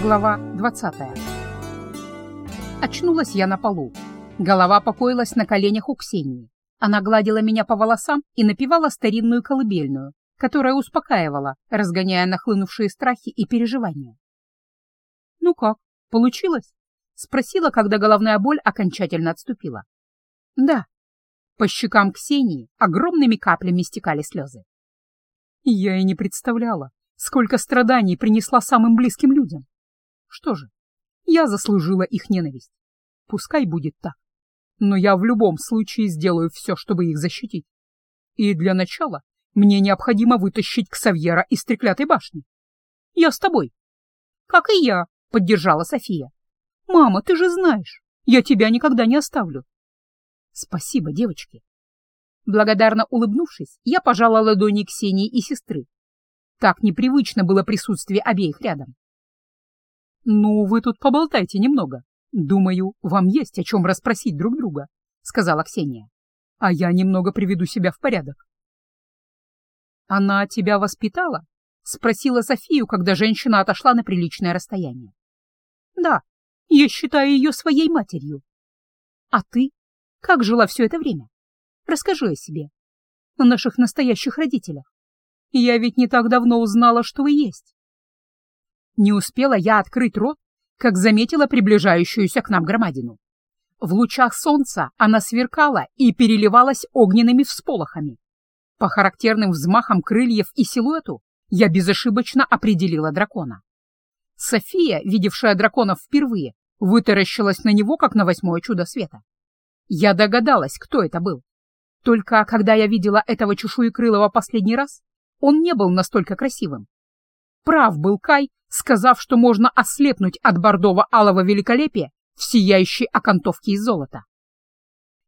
Глава 20 Очнулась я на полу. Голова покоилась на коленях у Ксении. Она гладила меня по волосам и напевала старинную колыбельную, которая успокаивала, разгоняя нахлынувшие страхи и переживания. «Ну как, получилось?» — спросила, когда головная боль окончательно отступила. «Да». По щекам Ксении огромными каплями стекали слезы. Я и не представляла, сколько страданий принесла самым близким людям. Что же, я заслужила их ненависть. Пускай будет так. Но я в любом случае сделаю все, чтобы их защитить. И для начала мне необходимо вытащить Ксавьера из треклятой башни. Я с тобой. Как и я, поддержала София. Мама, ты же знаешь, я тебя никогда не оставлю. Спасибо, девочки. Благодарно улыбнувшись, я пожала ладони Ксении и сестры. Так непривычно было присутствие обеих рядом. «Ну, вы тут поболтайте немного. Думаю, вам есть о чем расспросить друг друга», — сказала Ксения. «А я немного приведу себя в порядок». «Она тебя воспитала?» — спросила Софию, когда женщина отошла на приличное расстояние. «Да, я считаю ее своей матерью. А ты? Как жила все это время? Расскажи о себе, о наших настоящих родителях. Я ведь не так давно узнала, что вы есть». Не успела я открыть рот, как заметила приближающуюся к нам громадину. В лучах солнца она сверкала и переливалась огненными всполохами. По характерным взмахам крыльев и силуэту я безошибочно определила дракона. София, видевшая драконов впервые, вытаращилась на него, как на восьмое чудо света. Я догадалась, кто это был. Только когда я видела этого чешуекрылого последний раз, он не был настолько красивым. Прав был Кай, сказав, что можно ослепнуть от бордово-алого великолепия в сияющей окантовке из золота.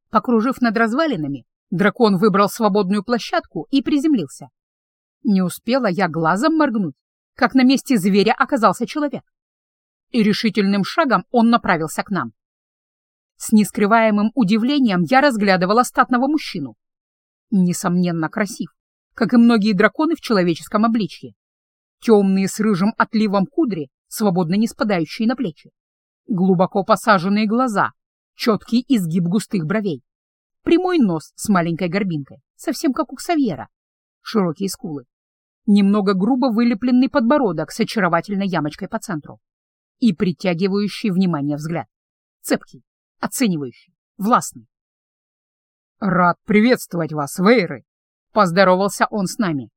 Покружив над развалинами, Дракон выбрал свободную площадку и приземлился. Не успела я глазом моргнуть, как на месте зверя оказался человек. И решительным шагом он направился к нам. С нескрываемым удивлением я разглядывала статного мужчину. Несомненно, красив, как и многие драконы в человеческом обличье. Темные с рыжим отливом кудри, свободно не спадающие на плечи. Глубоко посаженные глаза, четкий изгиб густых бровей. Прямой нос с маленькой горбинкой, совсем как у Ксавьера. Широкие скулы. Немного грубо вылепленный подбородок с очаровательной ямочкой по центру. И притягивающий внимание взгляд. Цепкий, оценивающий, властный. «Рад приветствовать вас, Вейры!» — поздоровался он с нами.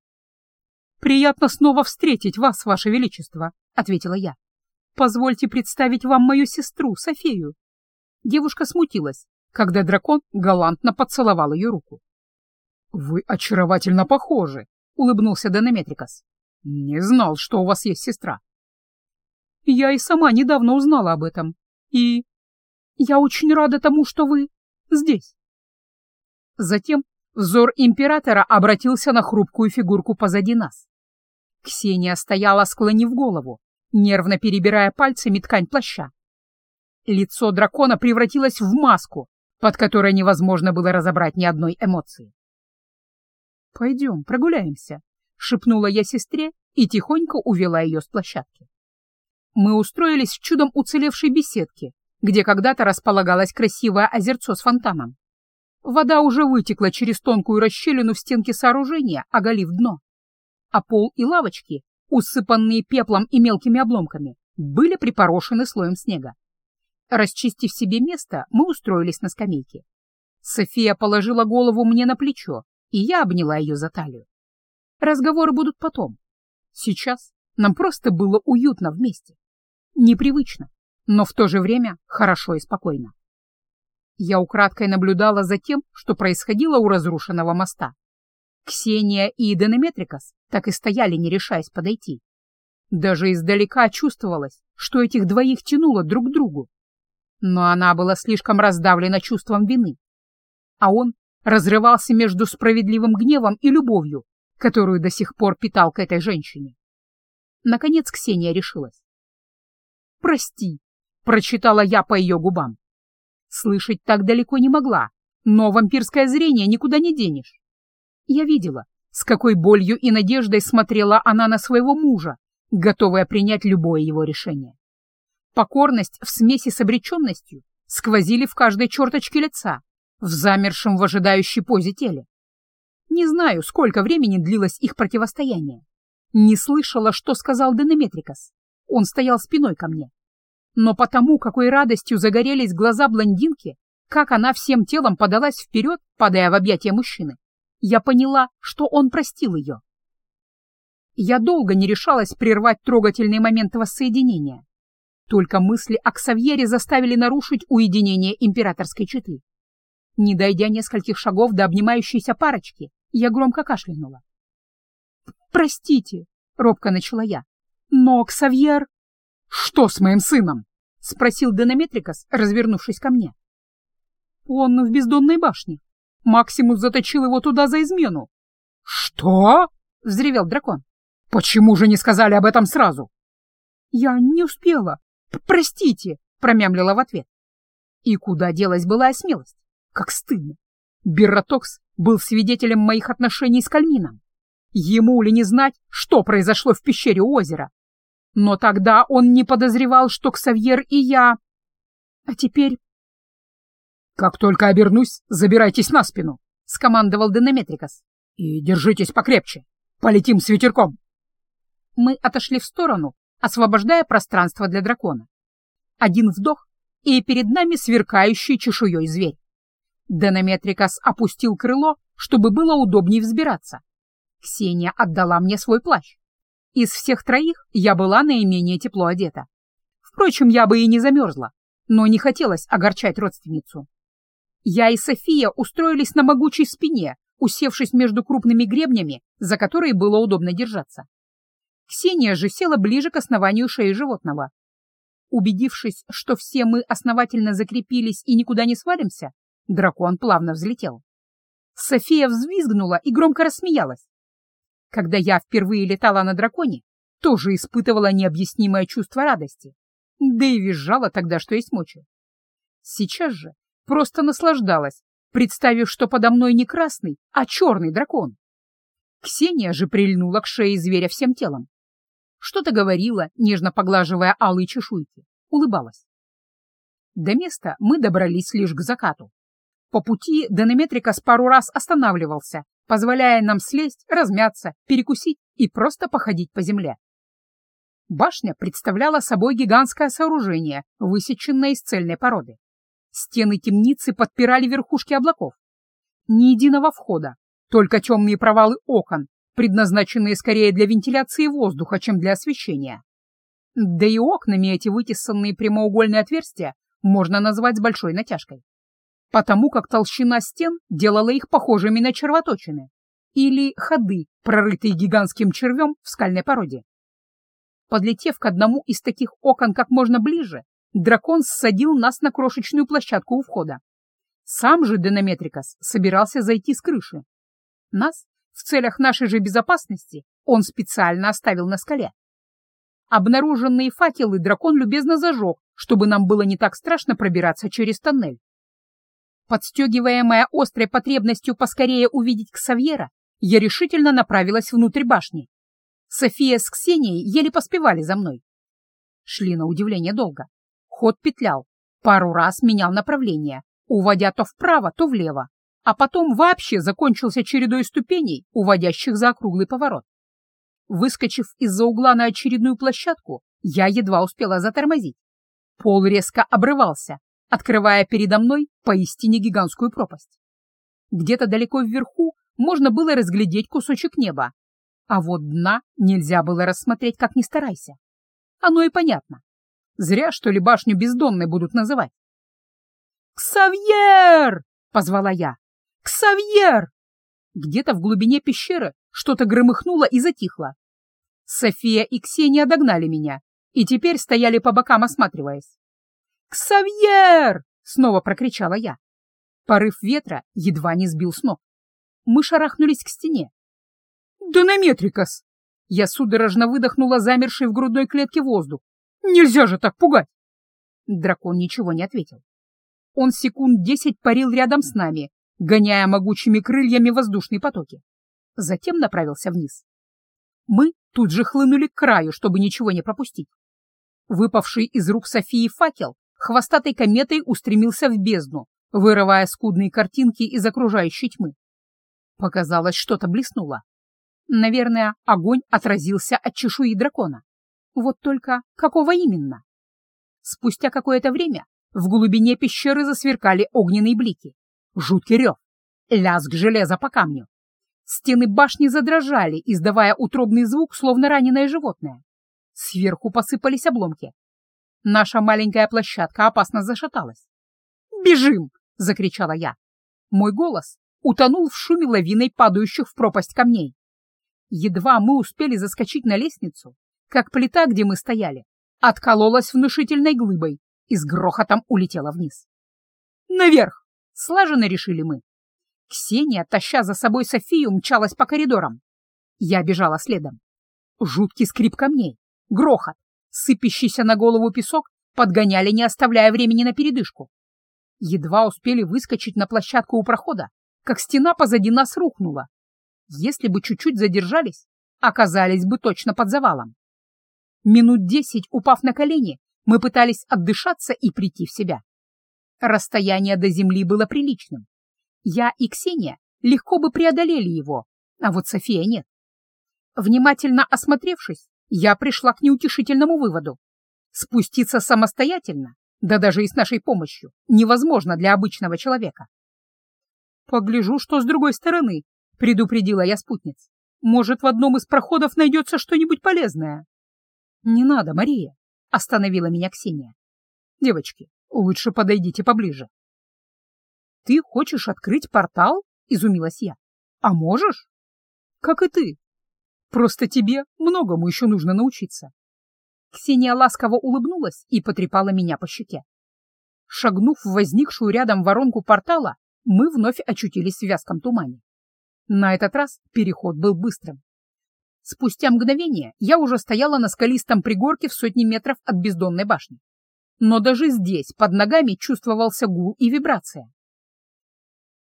«Приятно снова встретить вас, ваше величество», — ответила я. «Позвольте представить вам мою сестру, Софию». Девушка смутилась, когда дракон галантно поцеловал ее руку. «Вы очаровательно похожи», — улыбнулся Денеметрикас. «Не знал, что у вас есть сестра». «Я и сама недавно узнала об этом. И я очень рада тому, что вы здесь». Затем взор императора обратился на хрупкую фигурку позади нас. Ксения стояла, склонив голову, нервно перебирая пальцами ткань плаща. Лицо дракона превратилось в маску, под которой невозможно было разобрать ни одной эмоции. «Пойдем, прогуляемся», — шепнула я сестре и тихонько увела ее с площадки. Мы устроились в чудом уцелевшей беседке, где когда-то располагалось красивое озерцо с фонтаном. Вода уже вытекла через тонкую расщелину в стенке сооружения, оголив дно. А пол и лавочки, усыпанные пеплом и мелкими обломками, были припорошены слоем снега. Расчистив себе место, мы устроились на скамейке. София положила голову мне на плечо, и я обняла ее за талию. Разговоры будут потом. Сейчас нам просто было уютно вместе. Непривычно, но в то же время хорошо и спокойно. Я украдкой наблюдала за тем, что происходило у разрушенного моста. Ксения и Денеметрикас так и стояли, не решаясь подойти. Даже издалека чувствовалось, что этих двоих тянуло друг к другу но она была слишком раздавлена чувством вины. А он разрывался между справедливым гневом и любовью, которую до сих пор питал к этой женщине. Наконец Ксения решилась. «Прости», — прочитала я по ее губам. Слышать так далеко не могла, но вампирское зрение никуда не денешь. Я видела, с какой болью и надеждой смотрела она на своего мужа, готовая принять любое его решение. Покорность в смеси с обреченностью сквозили в каждой черточке лица, в замершем в ожидающей позе теле. Не знаю, сколько времени длилось их противостояние. Не слышала, что сказал Денеметрикас. Он стоял спиной ко мне. Но потому, какой радостью загорелись глаза блондинки, как она всем телом подалась вперед, падая в объятия мужчины, я поняла, что он простил ее. Я долго не решалась прервать трогательный момент воссоединения. Только мысли о Ксавьере заставили нарушить уединение императорской четы. Не дойдя нескольких шагов до обнимающейся парочки, я громко кашлянула. «Простите», — робко начала я, — «но Ксавьер...» «Что с моим сыном?» — спросил Денеметрикас, развернувшись ко мне. «Он в бездонной башне. Максимус заточил его туда за измену». «Что?» — взревел дракон. «Почему же не сказали об этом сразу?» «Я не успела. Простите», — промямлила в ответ. И куда делась былая смелость? Как стыдно. Берратокс был свидетелем моих отношений с Кальмином. Ему ли не знать, что произошло в пещере у озера? Но тогда он не подозревал, что Ксавьер и я... А теперь... «Как только обернусь, забирайтесь на спину», — скомандовал Денеметрикас. «И держитесь покрепче. Полетим с ветерком». Мы отошли в сторону, освобождая пространство для дракона. Один вдох, и перед нами сверкающий чешуей зверь. Денеметрикас опустил крыло, чтобы было удобнее взбираться. Ксения отдала мне свой плащ. Из всех троих я была наименее тепло одета. Впрочем, я бы и не замерзла, но не хотелось огорчать родственницу. Я и София устроились на могучей спине, усевшись между крупными гребнями, за которые было удобно держаться. Ксения же села ближе к основанию шеи животного. Убедившись, что все мы основательно закрепились и никуда не свалимся, дракон плавно взлетел. София взвизгнула и громко рассмеялась. Когда я впервые летала на драконе, тоже испытывала необъяснимое чувство радости, да и визжала тогда, что есть мочи. Сейчас же просто наслаждалась, представив, что подо мной не красный, а черный дракон. Ксения же прильнула к шее зверя всем телом. Что-то говорила, нежно поглаживая алые чешуйки, улыбалась. До места мы добрались лишь к закату. По пути Денеметрикас пару раз останавливался, позволяя нам слезть, размяться, перекусить и просто походить по земле. Башня представляла собой гигантское сооружение, высеченное из цельной породы. Стены темницы подпирали верхушки облаков. Ни единого входа, только темные провалы окон, предназначенные скорее для вентиляции воздуха, чем для освещения. Да и окнами эти вытесанные прямоугольные отверстия можно назвать с большой натяжкой потому как толщина стен делала их похожими на червоточины или ходы, прорытые гигантским червем в скальной породе. Подлетев к одному из таких окон как можно ближе, дракон ссадил нас на крошечную площадку у входа. Сам же Денеметрикас собирался зайти с крыши. Нас, в целях нашей же безопасности, он специально оставил на скале. Обнаруженные факелы дракон любезно зажег, чтобы нам было не так страшно пробираться через тоннель. Подстегиваемая острой потребностью поскорее увидеть Ксавьера, я решительно направилась внутрь башни. София с Ксенией еле поспевали за мной. Шли на удивление долго. Ход петлял, пару раз менял направление, уводя то вправо, то влево, а потом вообще закончился чередой ступеней, уводящих за округлый поворот. Выскочив из-за угла на очередную площадку, я едва успела затормозить. Пол резко обрывался, открывая передо мной поистине гигантскую пропасть. Где-то далеко вверху можно было разглядеть кусочек неба, а вот дна нельзя было рассмотреть, как ни старайся. Оно и понятно. Зря, что ли, башню бездонной будут называть. «Ксавьер!» — позвала я. «Ксавьер!» Где-то в глубине пещеры что-то громыхнуло и затихло. София и Ксения догнали меня и теперь стояли по бокам, осматриваясь. «Ксавьер!» — снова прокричала я. Порыв ветра едва не сбил с ног. Мы шарахнулись к стене. «Донометрикас!» Я судорожно выдохнула замерший в грудной клетке воздух. «Нельзя же так пугать!» Дракон ничего не ответил. Он секунд десять парил рядом с нами, гоняя могучими крыльями воздушные потоки. Затем направился вниз. Мы тут же хлынули к краю, чтобы ничего не пропустить. Выпавший из рук Софии факел хвостатой кометой устремился в бездну, вырывая скудные картинки из окружающей тьмы. Показалось, что-то блеснуло. Наверное, огонь отразился от чешуи дракона. Вот только какого именно? Спустя какое-то время в глубине пещеры засверкали огненные блики. Жуткий рев, лязг железа по камню. Стены башни задрожали, издавая утробный звук, словно раненое животное. Сверху посыпались обломки. Наша маленькая площадка опасно зашаталась. «Бежим!» — закричала я. Мой голос утонул в шуме лавиной падающих в пропасть камней. Едва мы успели заскочить на лестницу, как плита, где мы стояли, откололась внушительной глыбой и с грохотом улетела вниз. «Наверх!» — слаженно решили мы. Ксения, таща за собой Софию, мчалась по коридорам. Я бежала следом. Жуткий скрип камней, грохот, сыпящийся на голову песок подгоняли, не оставляя времени на передышку. Едва успели выскочить на площадку у прохода, как стена позади нас рухнула. Если бы чуть-чуть задержались, оказались бы точно под завалом. Минут десять, упав на колени, мы пытались отдышаться и прийти в себя. Расстояние до земли было приличным. Я и Ксения легко бы преодолели его, а вот София нет. Внимательно осмотревшись, я пришла к неутешительному выводу. Спуститься самостоятельно, да даже и с нашей помощью, невозможно для обычного человека. «Погляжу, что с другой стороны», — предупредила я спутниц. «Может, в одном из проходов найдется что-нибудь полезное?» «Не надо, Мария», — остановила меня Ксения. «Девочки, лучше подойдите поближе». «Ты хочешь открыть портал?» — изумилась я. «А можешь?» «Как и ты. Просто тебе многому еще нужно научиться». Ксения ласково улыбнулась и потрепала меня по щеке. Шагнув в возникшую рядом воронку портала, мы вновь очутились в вязком тумане. На этот раз переход был быстрым. Спустя мгновение я уже стояла на скалистом пригорке в сотни метров от бездонной башни. Но даже здесь под ногами чувствовался гул и вибрация.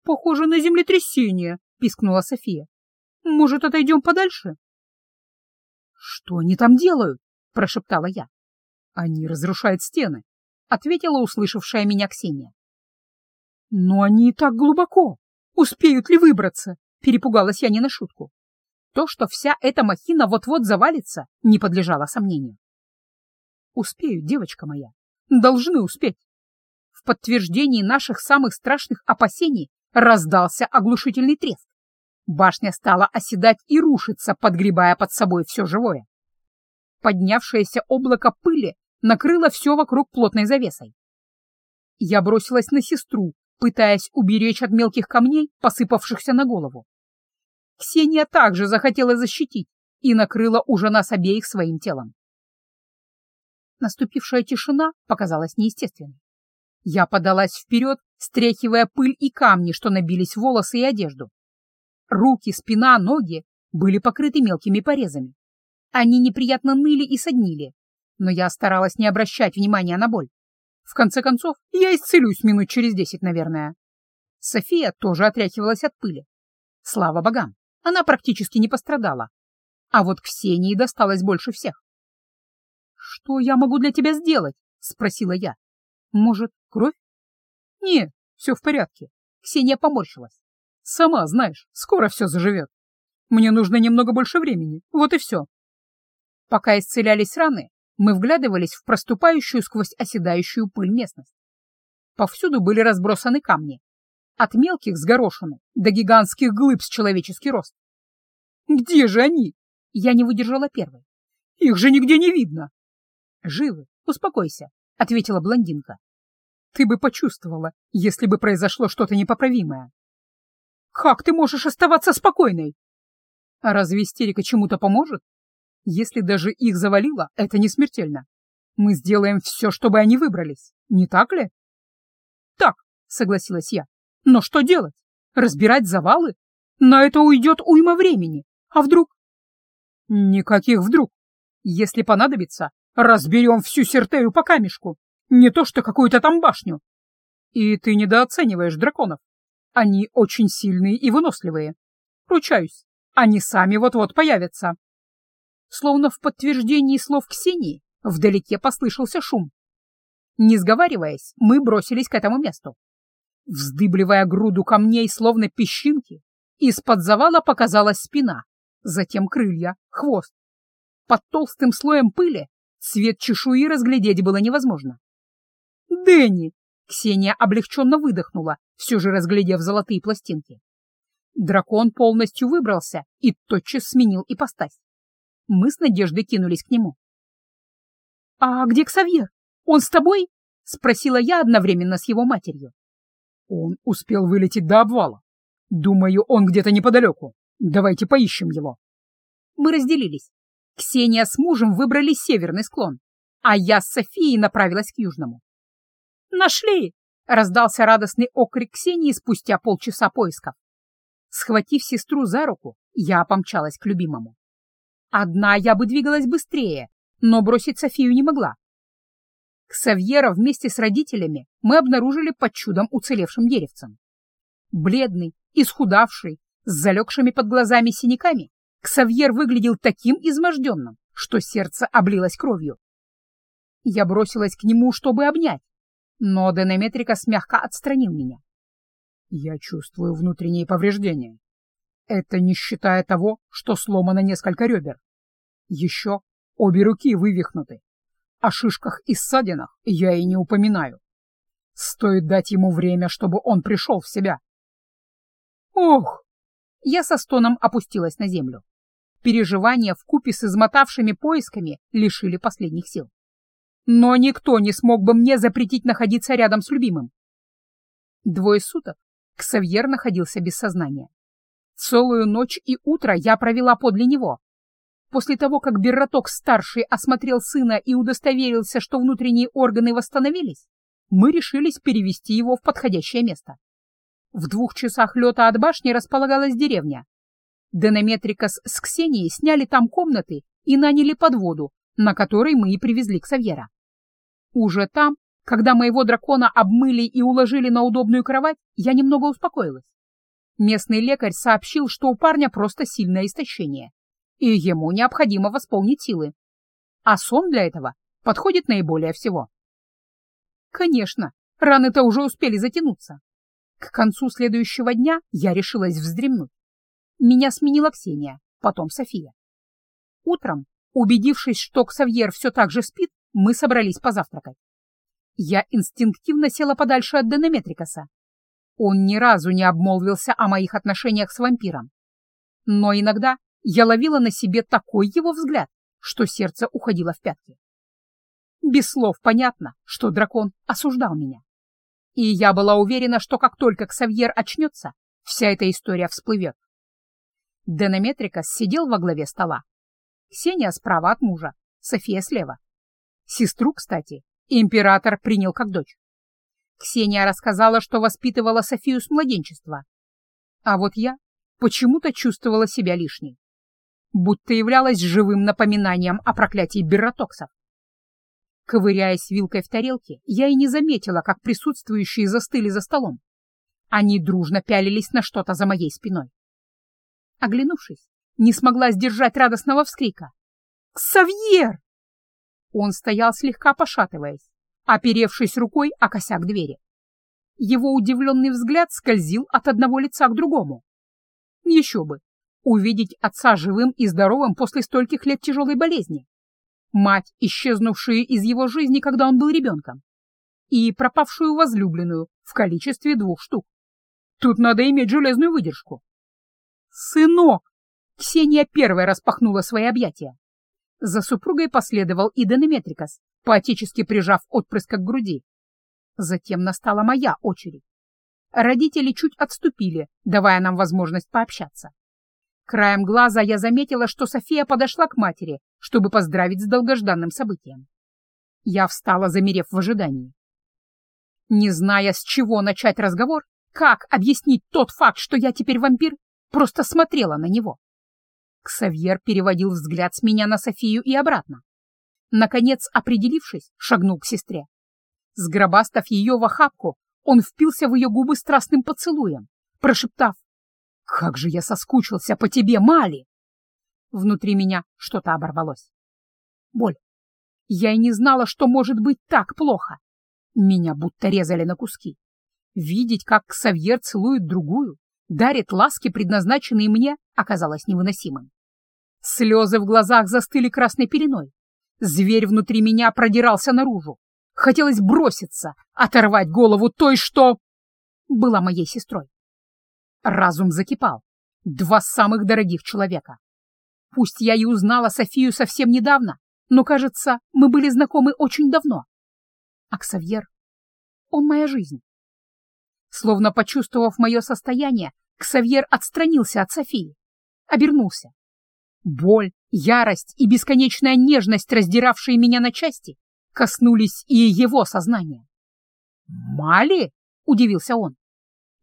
«Похоже на землетрясение», — пискнула София. «Может, отойдем подальше?» «Что они там делают?» — прошептала я. «Они разрушают стены», — ответила услышавшая меня Ксения. «Но они и так глубоко. Успеют ли выбраться?» — перепугалась я не на шутку. То, что вся эта махина вот-вот завалится, не подлежало сомнению. Успеют, девочка моя. Должны успеть. В подтверждении наших самых страшных опасений раздался оглушительный треск. Башня стала оседать и рушиться, подгребая под собой все живое. Поднявшееся облако пыли накрыло все вокруг плотной завесой. Я бросилась на сестру, пытаясь уберечь от мелких камней, посыпавшихся на голову. Ксения также захотела защитить и накрыла уже нас обеих своим телом. Наступившая тишина показалась неестественной. Я подалась вперед, стряхивая пыль и камни, что набились в волосы и одежду. Руки, спина, ноги были покрыты мелкими порезами. Они неприятно ныли и соднили, но я старалась не обращать внимания на боль. В конце концов, я исцелюсь минут через десять, наверное. София тоже отряхивалась от пыли. Слава богам! Она практически не пострадала. А вот Ксении досталось больше всех. «Что я могу для тебя сделать?» — спросила я. «Может, кровь?» «Не, все в порядке». Ксения поморщилась. «Сама знаешь, скоро все заживет. Мне нужно немного больше времени, вот и все». Пока исцелялись раны, мы вглядывались в проступающую сквозь оседающую пыль местность. Повсюду были разбросаны камни, от мелких с горошины до гигантских глыб с человеческий рост. «Где же они?» Я не выдержала первой. «Их же нигде не видно!» «Живы, успокойся», — ответила блондинка. «Ты бы почувствовала, если бы произошло что-то непоправимое». «Как ты можешь оставаться спокойной?» «А разве истерика чему-то поможет? Если даже их завалило, это не смертельно. Мы сделаем все, чтобы они выбрались, не так ли?» «Так», — согласилась я. Но что делать? Разбирать завалы? На это уйдет уйма времени. А вдруг? Никаких вдруг. Если понадобится, разберем всю Сертею по камешку. Не то что какую-то там башню. И ты недооцениваешь драконов. Они очень сильные и выносливые. Ручаюсь, они сами вот-вот появятся. Словно в подтверждении слов Ксении, Вдалеке послышался шум. Не сговариваясь, мы бросились к этому месту. Вздыбливая груду камней, словно песчинки, из-под завала показалась спина, затем крылья, хвост. Под толстым слоем пыли цвет чешуи разглядеть было невозможно. «Дэнни!» — Ксения облегченно выдохнула, все же разглядев золотые пластинки. Дракон полностью выбрался и тотчас сменил ипостась. Мы с Надеждой кинулись к нему. «А где Ксавьер? Он с тобой?» — спросила я одновременно с его матерью. Он успел вылететь до обвала. Думаю, он где-то неподалеку. Давайте поищем его. Мы разделились. Ксения с мужем выбрали северный склон, а я с Софией направилась к южному. «Нашли!» — раздался радостный окрик Ксении спустя полчаса поисков. Схватив сестру за руку, я помчалась к любимому. Одна я бы двигалась быстрее, но бросить Софию не могла. Ксавьера вместе с родителями мы обнаружили под чудом уцелевшим деревцем. Бледный, исхудавший, с залегшими под глазами синяками, Ксавьер выглядел таким изможденным, что сердце облилось кровью. Я бросилась к нему, чтобы обнять, но Денеметрикас мягко отстранил меня. Я чувствую внутренние повреждения. Это не считая того, что сломано несколько ребер. Еще обе руки вывихнуты. О шишках и ссадинах я и не упоминаю. Стоит дать ему время, чтобы он пришел в себя. Ох! Я со стоном опустилась на землю. Переживания в купе с измотавшими поисками лишили последних сил. Но никто не смог бы мне запретить находиться рядом с любимым. Двое суток Ксавьер находился без сознания. Целую ночь и утро я провела подле него. После того, как Берраток-старший осмотрел сына и удостоверился, что внутренние органы восстановились, мы решились перевести его в подходящее место. В двух часах лета от башни располагалась деревня. Денеметрикас с Ксенией сняли там комнаты и наняли подводу, на которой мы и привезли к Савьера. Уже там когда моего дракона обмыли и уложили на удобную кровать, я немного успокоилась. Местный лекарь сообщил, что у парня просто сильное истощение, и ему необходимо восполнить силы. А сон для этого подходит наиболее всего. Конечно, раны-то уже успели затянуться. К концу следующего дня я решилась вздремнуть. Меня сменила Ксения, потом София. Утром, убедившись, что Ксавьер все так же спит, мы собрались позавтракать. Я инстинктивно села подальше от Денеметрикаса. Он ни разу не обмолвился о моих отношениях с вампиром. Но иногда я ловила на себе такой его взгляд, что сердце уходило в пятки. Без слов понятно, что дракон осуждал меня. И я была уверена, что как только Ксавьер очнется, вся эта история всплывет. Денеметрикас сидел во главе стола. Ксения справа от мужа, София слева. Сестру, кстати, император принял как дочь. Ксения рассказала, что воспитывала Софию с младенчества. А вот я почему-то чувствовала себя лишней. Будто являлась живым напоминанием о проклятии берротоксов. Ковыряясь вилкой в тарелке, я и не заметила, как присутствующие застыли за столом. Они дружно пялились на что-то за моей спиной. Оглянувшись, не смогла сдержать радостного вскрика. «Ксавьер!» Он стоял слегка пошатываясь, оперевшись рукой о косяк двери. Его удивленный взгляд скользил от одного лица к другому. Еще бы, увидеть отца живым и здоровым после стольких лет тяжелой болезни. Мать, исчезнувшую из его жизни, когда он был ребенком. И пропавшую возлюбленную в количестве двух штук. Тут надо иметь железную выдержку. «Сынок!» Ксения первая распахнула свои объятия. За супругой последовал и Денеметрикас, поотечески прижав отпрыска к груди. Затем настала моя очередь. Родители чуть отступили, давая нам возможность пообщаться. Краем глаза я заметила, что София подошла к матери, чтобы поздравить с долгожданным событием. Я встала, замерев в ожидании. Не зная, с чего начать разговор, как объяснить тот факт, что я теперь вампир, просто смотрела на него. Ксавьер переводил взгляд с меня на Софию и обратно. Наконец, определившись, шагнул к сестре. Сгробастав ее в охапку, он впился в ее губы страстным поцелуем, прошептав «Как же я соскучился по тебе, Мали!» Внутри меня что-то оборвалось. Боль. Я и не знала, что может быть так плохо. Меня будто резали на куски. Видеть, как Ксавьер целует другую, дарит ласки, предназначенные мне, оказалось невыносимым. Слезы в глазах застыли красной пеленой. Зверь внутри меня продирался наружу. Хотелось броситься, оторвать голову той, что... была моей сестрой. Разум закипал. Два самых дорогих человека. Пусть я и узнала Софию совсем недавно, но, кажется, мы были знакомы очень давно. А Ксавьер, он моя жизнь. Словно почувствовав мое состояние, Ксавьер отстранился от Софии, обернулся. Боль, ярость и бесконечная нежность, раздиравшие меня на части, коснулись и его сознания. «Мали?» — удивился он.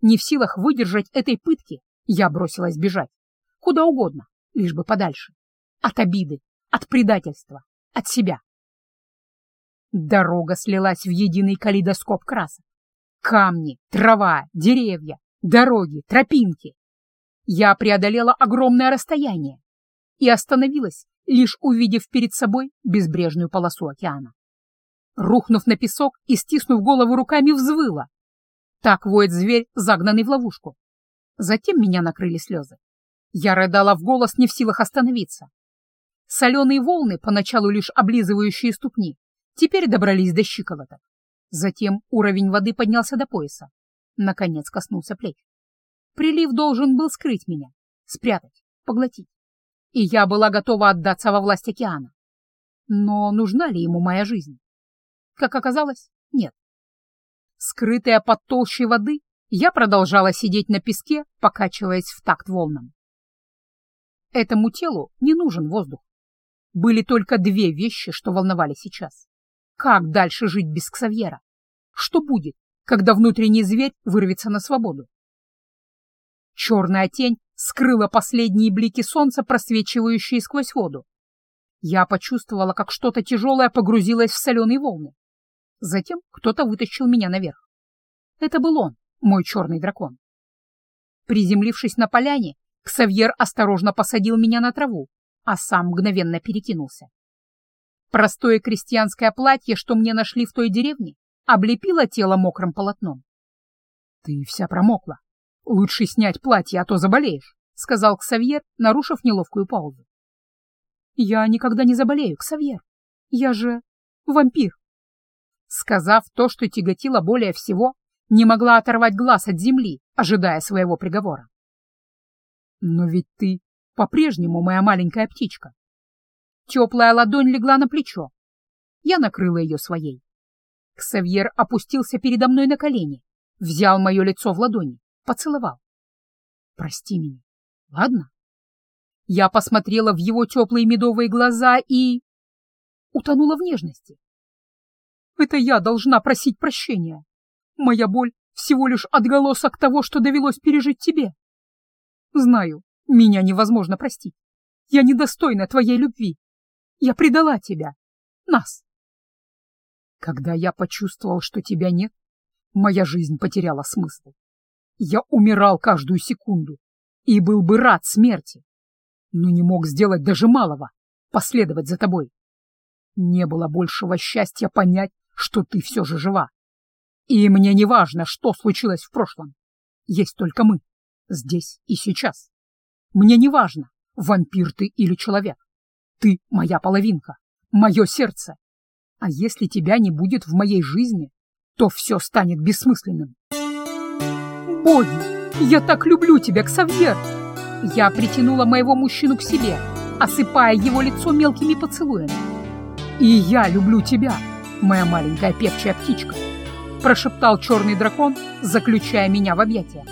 Не в силах выдержать этой пытки, я бросилась бежать. Куда угодно, лишь бы подальше. От обиды, от предательства, от себя. Дорога слилась в единый калейдоскоп красок. Камни, трава, деревья, дороги, тропинки. Я преодолела огромное расстояние и остановилась, лишь увидев перед собой безбрежную полосу океана. Рухнув на песок и стиснув голову руками, взвыла. Так воет зверь, загнанный в ловушку. Затем меня накрыли слезы. Я рыдала в голос, не в силах остановиться. Соленые волны, поначалу лишь облизывающие ступни, теперь добрались до щиколоток. Затем уровень воды поднялся до пояса. Наконец коснулся плеч. Прилив должен был скрыть меня, спрятать, поглотить. И я была готова отдаться во власть океана. Но нужна ли ему моя жизнь? Как оказалось, нет. Скрытая под толщей воды, я продолжала сидеть на песке, покачиваясь в такт волнам. Этому телу не нужен воздух. Были только две вещи, что волновали сейчас. Как дальше жить без Ксавьера? Что будет, когда внутренний зверь вырвется на свободу? Черная тень скрыла последние блики солнца, просвечивающие сквозь воду. Я почувствовала, как что-то тяжелое погрузилось в соленые волны. Затем кто-то вытащил меня наверх. Это был он, мой черный дракон. Приземлившись на поляне, Ксавьер осторожно посадил меня на траву, а сам мгновенно перекинулся. Простое крестьянское платье, что мне нашли в той деревне, облепило тело мокрым полотном. — Ты вся промокла. Лучше снять платье, а то заболеешь, — сказал Ксавьер, нарушив неловкую паузу. — Я никогда не заболею, Ксавьер. Я же вампир. Сказав то, что тяготило более всего, не могла оторвать глаз от земли, ожидая своего приговора. Но ведь ты по-прежнему моя маленькая птичка. Теплая ладонь легла на плечо. Я накрыла ее своей. Ксавьер опустился передо мной на колени, взял мое лицо в ладони, поцеловал. Прости меня, ладно? Я посмотрела в его теплые медовые глаза и... утонула в нежности. Это я должна просить прощения. Моя боль всего лишь отголосок того, что довелось пережить тебе. Знаю, меня невозможно простить. Я недостойна твоей любви. Я предала тебя. Нас. Когда я почувствовал, что тебя нет, моя жизнь потеряла смысл. Я умирал каждую секунду и был бы рад смерти, но не мог сделать даже малого — последовать за тобой. Не было большего счастья понять, что ты все же жива. И мне не важно, что случилось в прошлом. Есть только мы, здесь и сейчас. Мне не важно, вампир ты или человек. Ты моя половинка, мое сердце. А если тебя не будет в моей жизни, то все станет бессмысленным. Боги, я так люблю тебя, Ксавьер! Я притянула моего мужчину к себе, осыпая его лицо мелкими поцелуями. И я люблю тебя, моя маленькая певчая птичка, прошептал черный дракон, заключая меня в объятия.